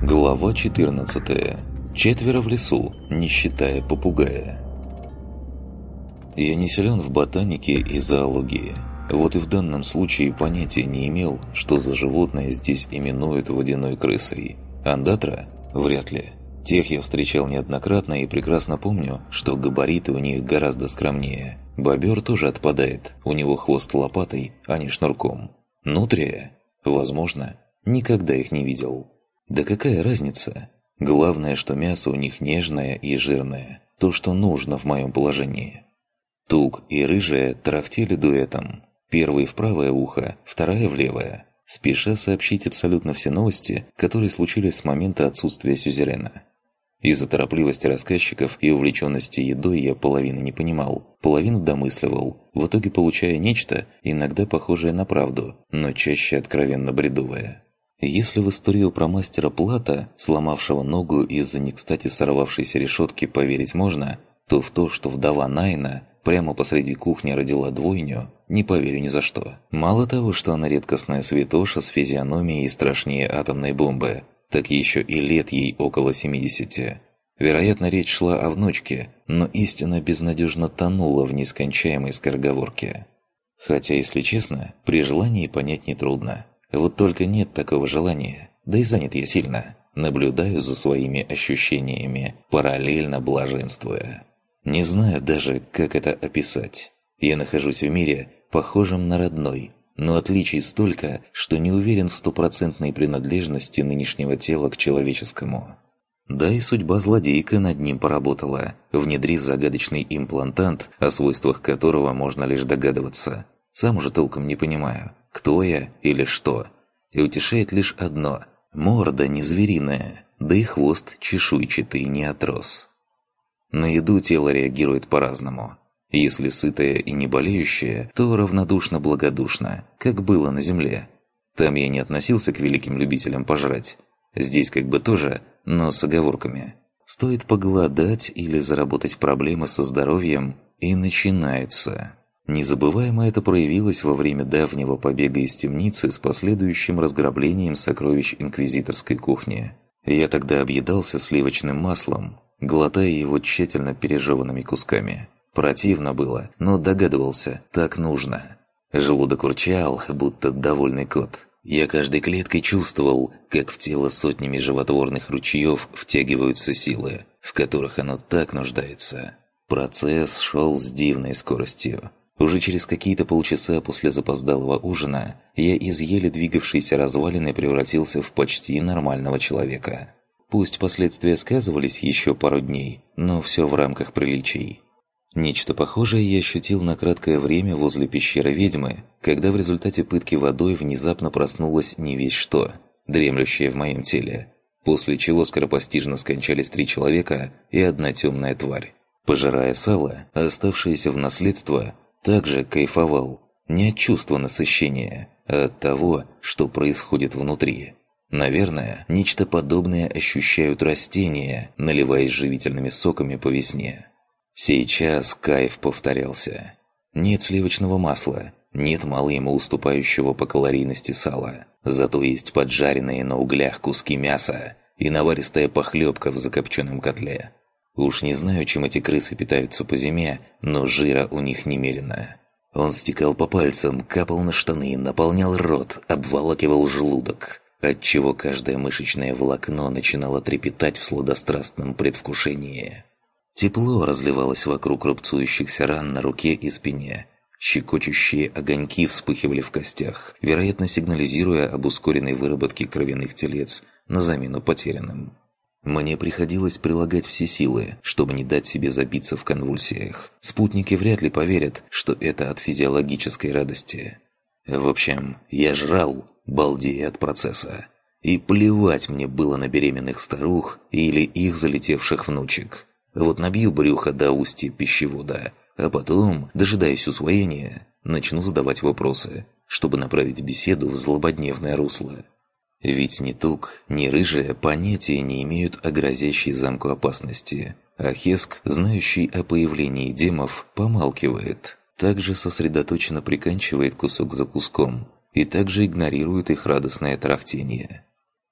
Глава 14. Четверо в лесу, не считая попугая. Я не силен в ботанике и зоологии. Вот и в данном случае понятия не имел, что за животное здесь именуют водяной крысой. Андатра? Вряд ли. Тех я встречал неоднократно и прекрасно помню, что габариты у них гораздо скромнее. Бобер тоже отпадает, у него хвост лопатой, а не шнурком. Нутрия? Возможно. Никогда их не видел. Да какая разница? Главное, что мясо у них нежное и жирное. То, что нужно в моем положении. Тук и рыжая тарахтели дуэтом. Первый в правое ухо, вторая в левое. Спеша сообщить абсолютно все новости, которые случились с момента отсутствия сюзерена. Из-за торопливости рассказчиков и увлеченности едой я половины не понимал, половину домысливал, в итоге получая нечто, иногда похожее на правду, но чаще откровенно бредовое. Если в историю про мастера Плата, сломавшего ногу из-за не кстати сорвавшейся решетки, поверить можно, то в то, что вдова Найна прямо посреди кухни родила двойню, не поверю ни за что. Мало того, что она редкостная святоша с физиономией страшнее атомной бомбы, так еще и лет ей около 70. Вероятно, речь шла о внучке, но истина безнадежно тонула в нескончаемой скороговорке. Хотя, если честно, при желании понять нетрудно. Вот только нет такого желания, да и занят я сильно. Наблюдаю за своими ощущениями, параллельно блаженствуя. Не знаю даже, как это описать. Я нахожусь в мире, похожем на родной, но отличий столько, что не уверен в стопроцентной принадлежности нынешнего тела к человеческому. Да и судьба злодейка над ним поработала, внедрив загадочный имплантант, о свойствах которого можно лишь догадываться. Сам уже толком не понимаю, кто я или что. И утешает лишь одно – морда не звериная, да и хвост чешуйчатый не отрос. На еду тело реагирует по-разному – если сытая и не болеющая, то равнодушно-благодушно, как было на земле. Там я не относился к великим любителям пожрать. Здесь как бы тоже, но с оговорками. Стоит поголодать или заработать проблемы со здоровьем, и начинается. Незабываемо это проявилось во время давнего побега из темницы с последующим разграблением сокровищ инквизиторской кухни. Я тогда объедался сливочным маслом, глотая его тщательно пережеванными кусками. Противно было, но догадывался, так нужно. Желудок урчал, будто довольный кот. Я каждой клеткой чувствовал, как в тело сотнями животворных ручьев втягиваются силы, в которых оно так нуждается. Процесс шел с дивной скоростью. Уже через какие-то полчаса после запоздалого ужина я из еле двигавшейся развалины превратился в почти нормального человека. Пусть последствия сказывались еще пару дней, но все в рамках приличий. Нечто похожее я ощутил на краткое время возле пещеры ведьмы, когда в результате пытки водой внезапно проснулось не весь что, дремлющее в моем теле, после чего скоропостижно скончались три человека и одна темная тварь. Пожирая сало, оставшееся в наследство, также кайфовал не от чувства насыщения, а от того, что происходит внутри. Наверное, нечто подобное ощущают растения, наливаясь живительными соками по весне. Сейчас кайф повторялся. Нет сливочного масла, нет мало ему уступающего по калорийности сала. Зато есть поджаренные на углях куски мяса и наваристая похлебка в закопченном котле. Уж не знаю, чем эти крысы питаются по зиме, но жира у них немерено. Он стекал по пальцам, капал на штаны, наполнял рот, обволакивал желудок, отчего каждое мышечное волокно начинало трепетать в сладострастном предвкушении. Тепло разливалось вокруг рубцующихся ран на руке и спине. Щекочущие огоньки вспыхивали в костях, вероятно сигнализируя об ускоренной выработке кровяных телец на замену потерянным. Мне приходилось прилагать все силы, чтобы не дать себе забиться в конвульсиях. Спутники вряд ли поверят, что это от физиологической радости. В общем, я жрал, балдея от процесса. И плевать мне было на беременных старух или их залетевших внучек. Вот набью брюхо до устья пищевода, а потом, дожидаясь усвоения, начну задавать вопросы, чтобы направить беседу в злободневное русло. Ведь ни Тук, ни Рыжая понятия не имеют о грозящей замку опасности, а Хеск, знающий о появлении демов, помалкивает, также сосредоточенно приканчивает кусок за куском и также игнорирует их радостное трахтение.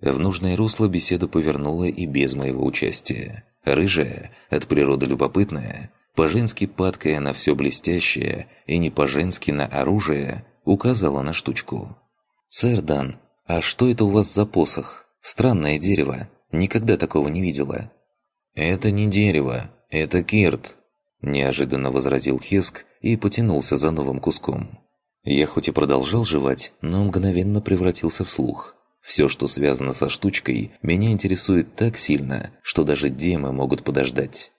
В нужное русло беседа повернула и без моего участия. Рыжая, от природы любопытная, по-женски падкая на все блестящее и не по-женски на оружие, указала на штучку. «Сэр Дан, а что это у вас за посох? Странное дерево. Никогда такого не видела». «Это не дерево, это кирт», – неожиданно возразил Хеск и потянулся за новым куском. Я хоть и продолжал жевать, но мгновенно превратился в слух. Все, что связано со штучкой, меня интересует так сильно, что даже демы могут подождать.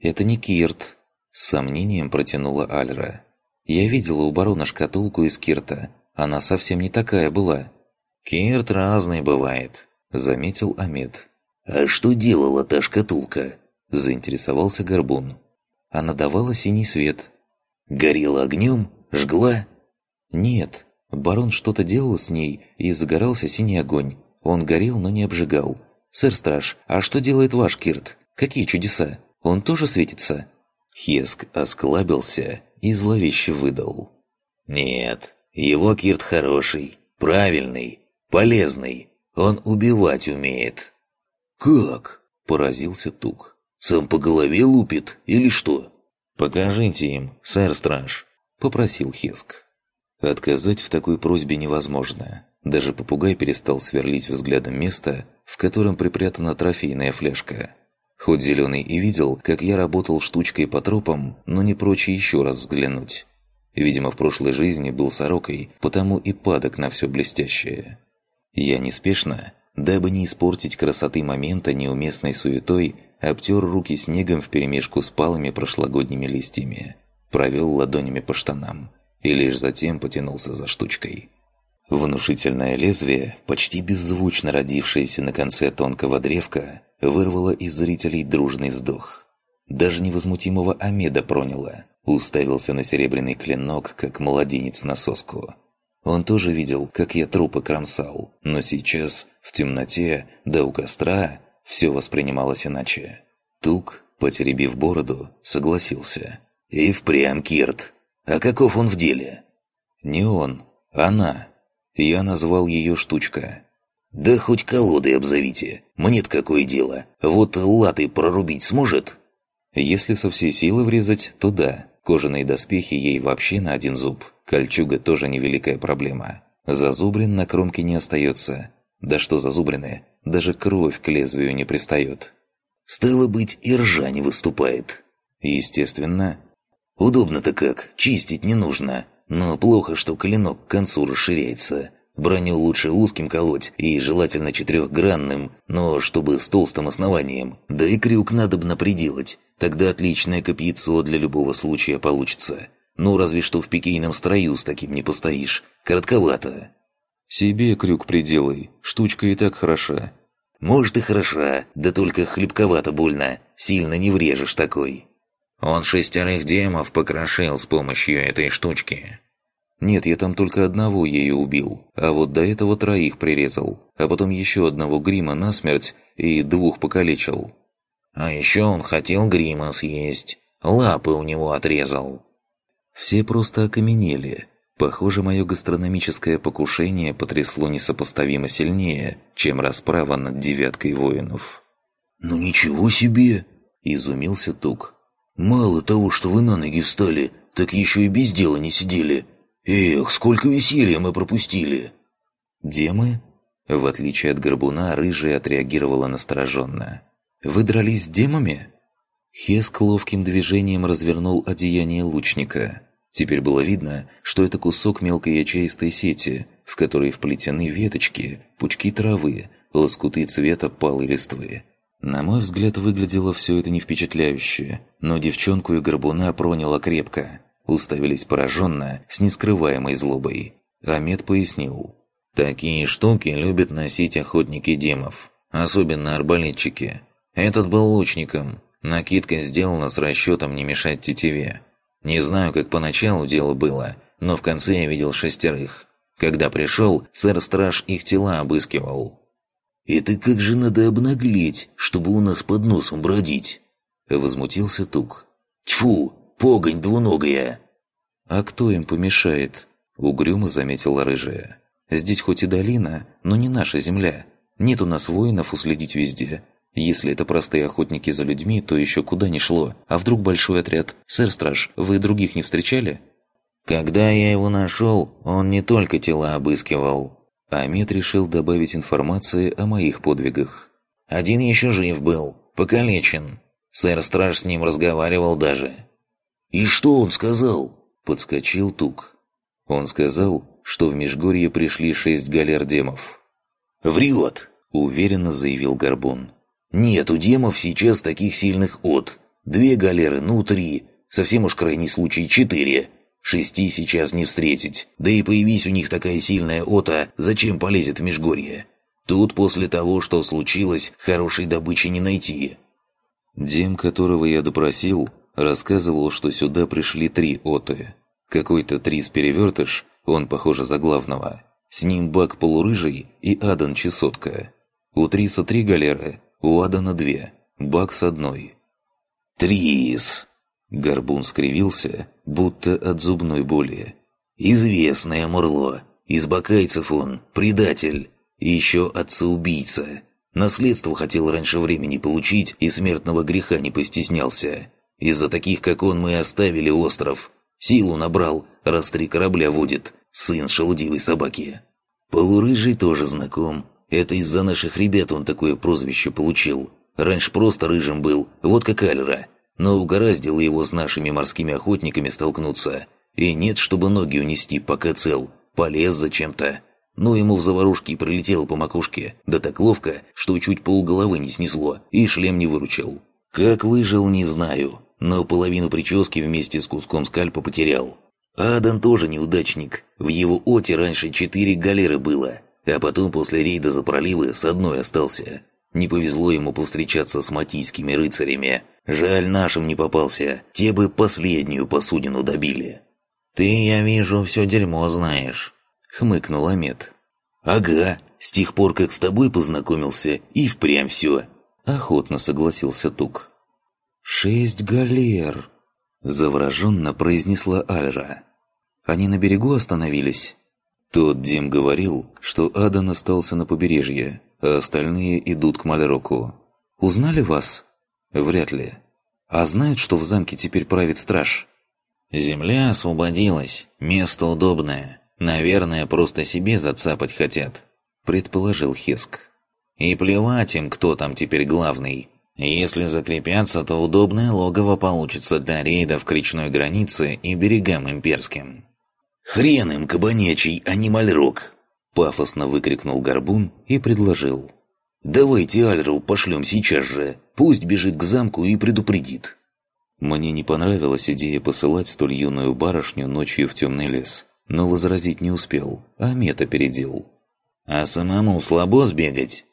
«Это не Кирт», – с сомнением протянула Альра. «Я видела у барона шкатулку из Кирта. Она совсем не такая была». «Кирт разный бывает», – заметил Амед. «А что делала та шкатулка?» – заинтересовался Горбун. Она давала синий свет. «Горела огнем? Жгла?» «Нет. Барон что-то делал с ней, и загорался синий огонь. Он горел, но не обжигал. Сэр-страж, а что делает ваш Кирт? Какие чудеса? Он тоже светится?» Хеск осклабился и зловеще выдал. «Нет, его Кирт хороший, правильный, полезный. Он убивать умеет». «Как?» – поразился Тук. «Сам по голове лупит или что?» «Покажите им, сэр-страж», – попросил Хеск. Отказать в такой просьбе невозможно. Даже попугай перестал сверлить взглядом место, в котором припрятана трофейная фляжка. Хоть Зеленый и видел, как я работал штучкой по тропам, но не прочь еще раз взглянуть. Видимо, в прошлой жизни был сорокой, потому и падок на все блестящее. Я неспешно, дабы не испортить красоты момента неуместной суетой, обтер руки снегом вперемешку с палыми прошлогодними листьями. Провел ладонями по штанам и лишь затем потянулся за штучкой. Внушительное лезвие, почти беззвучно родившееся на конце тонкого древка, вырвало из зрителей дружный вздох. Даже невозмутимого Амеда проняло, уставился на серебряный клинок, как младенец на соску. Он тоже видел, как я трупы кромсал, но сейчас, в темноте, да у костра, все воспринималось иначе. Тук, потеребив бороду, согласился. «И впрямь, Кирт, а каков он в деле?» «Не он, она». Я назвал ее штучка. «Да хоть колодой обзовите. Мне-то какое дело. Вот латы прорубить сможет?» Если со всей силы врезать, то да. Кожаные доспехи ей вообще на один зуб. Кольчуга тоже невеликая проблема. Зазубрин на кромке не остается. Да что зазубрины, даже кровь к лезвию не пристает. «Стало быть, и ржа не выступает». Естественно, Удобно-то как, чистить не нужно. Но плохо, что клинок к концу расширяется. Броню лучше узким колоть и желательно четырехгранным, но чтобы с толстым основанием. Да и крюк надобно приделать. Тогда отличное копьецо для любого случая получится. Ну, разве что в пикейном строю с таким не постоишь. Коротковато. Себе крюк приделай. Штучка и так хороша. Может и хороша, да только хлебковато больно. Сильно не врежешь такой. Он шестерых демов покрошил с помощью этой штучки. Нет, я там только одного ею убил, а вот до этого троих прирезал, а потом еще одного грима насмерть и двух покалечил. А еще он хотел грима съесть, лапы у него отрезал. Все просто окаменели. Похоже, мое гастрономическое покушение потрясло несопоставимо сильнее, чем расправа над девяткой воинов. «Ну ничего себе!» – изумился Тук. Мало того, что вы на ноги встали, так еще и без дела не сидели. Эх, сколько веселья мы пропустили!» «Демы?» В отличие от горбуна, рыжая отреагировала настороженно. «Вы дрались с демами?» Хеск ловким движением развернул одеяние лучника. Теперь было видно, что это кусок мелкой ячеистой сети, в которой вплетены веточки, пучки травы, лоскуты цвета палой листвы. На мой взгляд, выглядело все это не впечатляюще, но девчонку и горбуна проняло крепко. Уставились пораженно, с нескрываемой злобой. Амед пояснил. «Такие штуки любят носить охотники демов, особенно арбалетчики. Этот был лучником. Накидка сделана с расчетом не мешать тетиве. Не знаю, как поначалу дело было, но в конце я видел шестерых. Когда пришел, сэр-страж их тела обыскивал. «Это как же надо обнаглеть, чтобы у нас под носом бродить?» Возмутился Тук. «Тьфу, погонь двуногая!» «А кто им помешает?» Угрюмо заметила рыжая. «Здесь хоть и долина, но не наша земля. Нет у нас воинов уследить везде. Если это простые охотники за людьми, то еще куда ни шло. А вдруг большой отряд? Сэр-страж, вы других не встречали?» «Когда я его нашел, он не только тела обыскивал». Амет решил добавить информации о моих подвигах. «Один еще жив был, покалечен. Сэр-страж с ним разговаривал даже». «И что он сказал?» – подскочил Тук. Он сказал, что в Межгорье пришли шесть галер демов. «Врет!» – уверенно заявил Горбун. «Нет, у демов сейчас таких сильных от. Две галеры, ну три. Совсем уж крайний случай четыре. Шести сейчас не встретить. Да и появись у них такая сильная ота, зачем полезет в Межгорье? Тут после того, что случилось, хорошей добычи не найти». Дем, которого я допросил, рассказывал, что сюда пришли три оты. Какой-то Трис-перевертыш, он, похоже, за главного. С ним Бак полурыжий и Адан чесотка. У Триса три галеры, у Адана две, Бак с одной. «Трис!» Горбун скривился, будто от зубной боли. «Известное Мурло. Из бакайцев он, предатель. И еще отца-убийца. Наследство хотел раньше времени получить и смертного греха не постеснялся. Из-за таких, как он, мы оставили остров. Силу набрал, раз три корабля водит. Сын шелудивой собаки. Полурыжий тоже знаком. Это из-за наших ребят он такое прозвище получил. Раньше просто рыжим был, вот как Альра. Но угораздило его с нашими морскими охотниками столкнуться. И нет, чтобы ноги унести, пока цел. Полез зачем-то. Но ему в заварушке и прилетело по макушке. Да так ловко, что чуть полголовы не снесло, и шлем не выручил. Как выжил, не знаю но половину прически вместе с куском скальпа потерял. Адан тоже неудачник. В его оте раньше четыре галеры было, а потом после рейда за проливы с одной остался. Не повезло ему повстречаться с матийскими рыцарями. Жаль, нашим не попался, те бы последнюю посудину добили. «Ты, я вижу, все дерьмо знаешь», — хмыкнул Амет. «Ага, с тех пор, как с тобой познакомился, и впрямь все», — охотно согласился Тук. «Шесть галер!» – завороженно произнесла Альра. «Они на берегу остановились?» Тот Дим говорил, что Адан остался на побережье, а остальные идут к Мальроку. «Узнали вас?» «Вряд ли». «А знают, что в замке теперь правит страж?» «Земля освободилась, место удобное. Наверное, просто себе зацапать хотят», – предположил Хеск. «И плевать им, кто там теперь главный. Если закрепятся, то удобное логово получится для рейдов к речной границе и берегам имперским. «Хрен им, кабанячий, а не мальрок!» Пафосно выкрикнул Горбун и предложил. «Давайте Альру пошлем сейчас же. Пусть бежит к замку и предупредит». Мне не понравилась идея посылать столь юную барышню ночью в темный лес, но возразить не успел, а мет опередил. «А самому слабо сбегать?»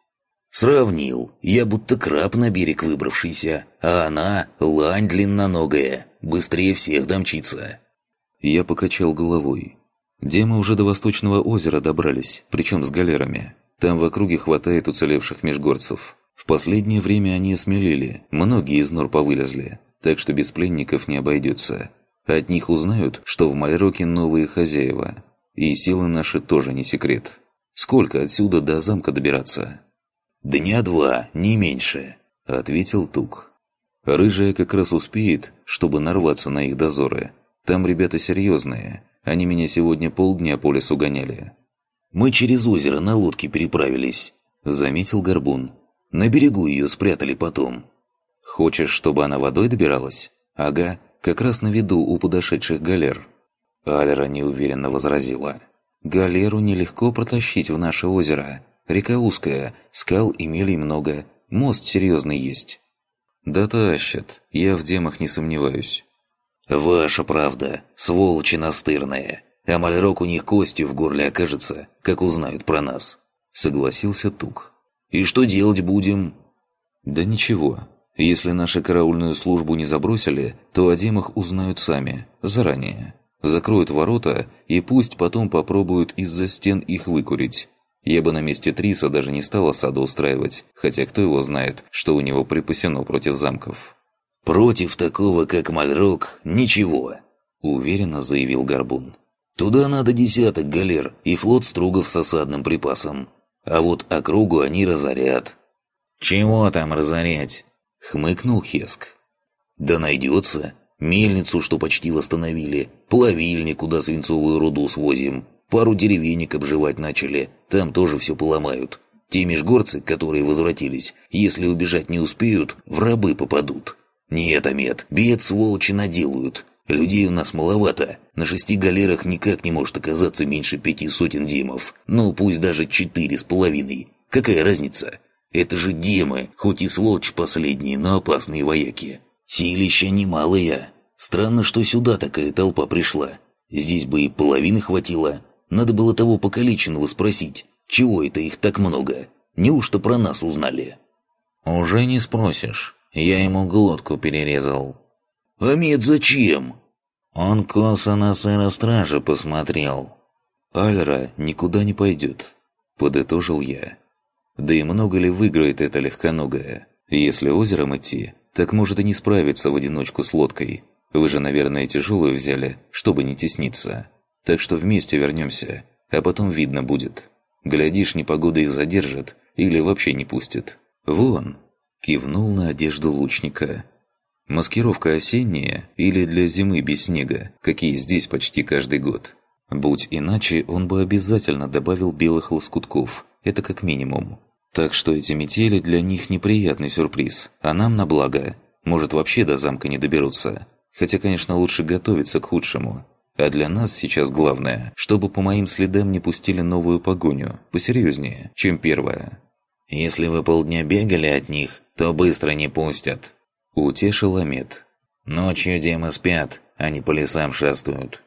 Сравнил. Я будто краб на берег выбравшийся, а она – лань длинноногая, быстрее всех домчится. Я покачал головой. Демы уже до Восточного озера добрались, причем с галерами. Там в округе хватает уцелевших межгорцев. В последнее время они осмелели, многие из нор повылезли, так что без пленников не обойдется. От них узнают, что в Мальроке новые хозяева. И силы наши тоже не секрет. Сколько отсюда до замка добираться? «Дня два, не меньше», — ответил Тук. «Рыжая как раз успеет, чтобы нарваться на их дозоры. Там ребята серьезные. Они меня сегодня полдня по лесу гоняли». «Мы через озеро на лодке переправились», — заметил Горбун. «На берегу ее спрятали потом». «Хочешь, чтобы она водой добиралась?» «Ага, как раз на виду у подошедших галер». Алера неуверенно возразила. «Галеру нелегко протащить в наше озеро. Река узкая, скал и мелей много, мост серьезный есть. Да тащат, я в демах не сомневаюсь. Ваша правда, сволочи настырные. А мальрок у них костью в горле окажется, как узнают про нас. Согласился Тук. И что делать будем? Да ничего. Если нашу караульную службу не забросили, то о демах узнают сами, заранее. Закроют ворота и пусть потом попробуют из-за стен их выкурить. Я бы на месте Триса даже не стал осаду устраивать, хотя кто его знает, что у него припасено против замков. «Против такого, как Мальрок, ничего», – уверенно заявил Горбун. «Туда надо десяток галер и флот стругов с осадным припасом. А вот округу они разорят». «Чего там разорять?» — хмыкнул Хеск. «Да найдется. Мельницу, что почти восстановили, плавильник, куда свинцовую руду свозим, пару деревенек обживать начали, там тоже все поломают. Те межгорцы, которые возвратились, если убежать не успеют, в рабы попадут. Нет, Амет, бед сволочи наделают. Людей у нас маловато. На шести галерах никак не может оказаться меньше пяти сотен демов. Ну, пусть даже четыре с половиной. Какая разница? Это же демы, хоть и сволочь последние, но опасные вояки. Силища немалые. Странно, что сюда такая толпа пришла. Здесь бы и половины хватило. Надо было того покалеченного спросить, чего это их так много? Неужто про нас узнали? Уже не спросишь. Я ему глотку перерезал. А мед зачем? Он косо на сэра стража посмотрел. Альра никуда не пойдет, подытожил я. Да и много ли выиграет эта легконогая? Если озером идти, так может и не справиться в одиночку с лодкой. Вы же, наверное, тяжелую взяли, чтобы не тесниться. Так что вместе вернемся, а потом видно будет. Глядишь, непогода их задержит или вообще не пустит. Вон, кивнул на одежду лучника. Маскировка осенняя или для зимы без снега, какие здесь почти каждый год. Будь иначе, он бы обязательно добавил белых лоскутков, это как минимум. Так что эти метели для них неприятный сюрприз, а нам на благо. Может, вообще до замка не доберутся. Хотя, конечно, лучше готовиться к худшему. А для нас сейчас главное, чтобы по моим следам не пустили новую погоню, посерьезнее, чем первая. «Если вы полдня бегали от них, то быстро не пустят», – утешил Амет. «Ночью демы спят, они по лесам шастают».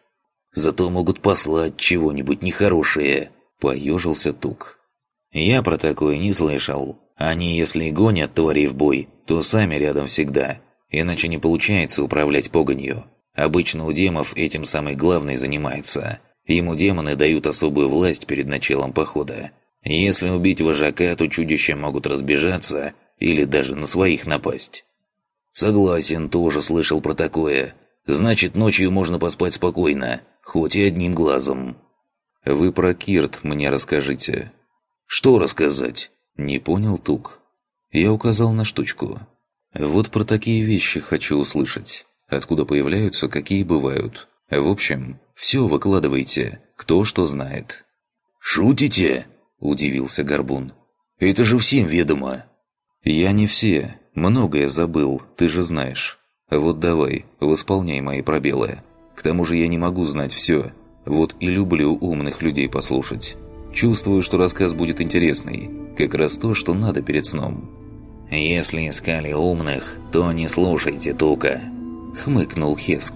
«Зато могут послать чего-нибудь нехорошее», – поежился Тук. Я про такое не слышал. Они, если гонят тварей в бой, то сами рядом всегда. Иначе не получается управлять погонью. Обычно у демов этим самый главный занимается. Ему демоны дают особую власть перед началом похода. Если убить вожака, то чудища могут разбежаться или даже на своих напасть. Согласен, тоже слышал про такое. Значит, ночью можно поспать спокойно, хоть и одним глазом. Вы про Кирт мне расскажите. «Что рассказать?» Не понял Тук. Я указал на штучку. Вот про такие вещи хочу услышать. Откуда появляются, какие бывают. В общем, все выкладывайте, кто что знает. «Шутите?» – удивился Горбун. «Это же всем ведомо». «Я не все. Многое забыл, ты же знаешь. Вот давай, восполняй мои пробелы. К тому же я не могу знать все. Вот и люблю умных людей послушать». Чувствую, что рассказ будет интересный. Как раз то, что надо перед сном. «Если искали умных, то не слушайте Тука», — хмыкнул Хеск.